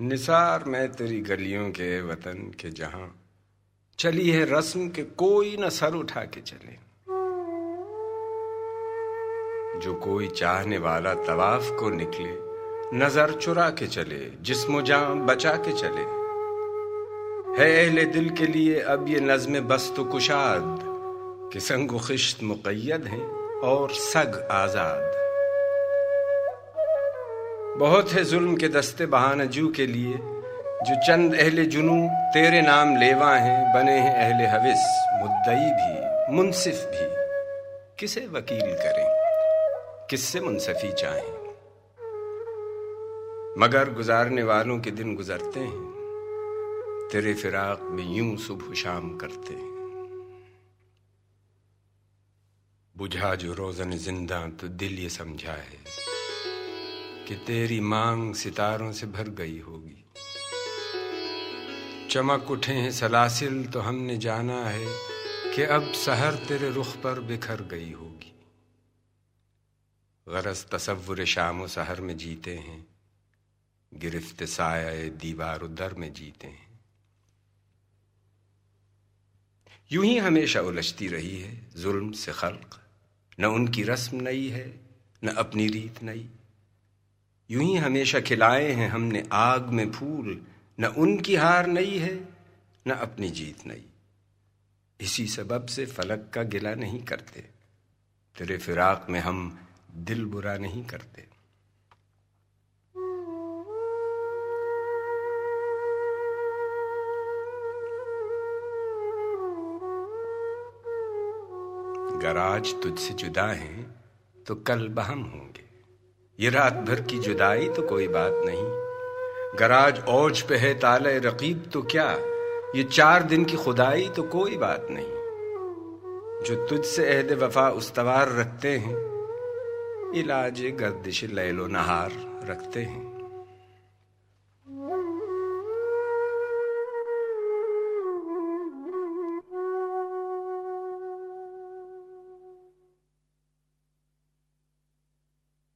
نثار میں تیری گلیوں کے وطن کے جہاں، چلی ہے رسم کے کوئی نہ سر اٹھا کے چلے۔ جو کوئی چاہنے والا طواف کو نکلے، نظر چرا کے چلے، جسم و جان بچا کے چلے۔ ہے اہل دل کے لیے اب یہ نظم بست و کشاد، کہ سنگ و خشت مقید ہیں اور سگ آزاد۔ بہت ہے ظلم کے دستے بہانہ جو کے لیے، جو چند اہل جنو تیرے نام لیوا ہیں، بنے ہیں اہل حوث، مدعی بھی، منصف بھی۔ کسے وکیل کریں کس سے منصفی چاہیں۔ مگر گزارنے والوں کے دن گزرتے ہیں، تیرے فراق میں یوں صبح شام کرتے ہیں۔ بجھا جو روزن زندہ تو دل یہ سمجھا ہے کہ تیری مانگ ستاروں سے بھر گئی ہوگی۔ چمک اٹھے ہیں سلاسل تو ہم نے جانا ہے کہ اب سحر تیرے رخ پر بکھر گئی ہوگی۔ غرض تصور شام و سحر میں جیتے ہیں، گرفت سایہ دیوار و در میں جیتے ہیں۔ یوں ہی ہمیشہ الجھتی رہی ہے ظلم سے خلق۔ نہ ان کی رسم نئی ہے، نہ اپنی ریت نئی۔ یوں ہی ہمیشہ کھلائے ہیں ہم نے آگ میں پھول۔ نہ ان کی ہار نئی ہے، نہ اپنی جیت نئی۔ اسی سبب سے فلک کا گلا نہیں کرتے۔ تیرے فراق میں ہم دل برا نہیں کرتے۔ گر آج تجھ سے جدا ہیں تو کل بہم ہوں گے۔ یہ رات بھر کی جدائی تو کوئی بات نہیں۔ گراج اوج پہ ہے تال رقیب تو کیا؟ یہ چار دن کی خدائی تو کوئی بات نہیں۔ جو تجھ سے عہد وفا استوار رکھتے ہیں، علاج گردش لیل و نہار رکھتے ہیں۔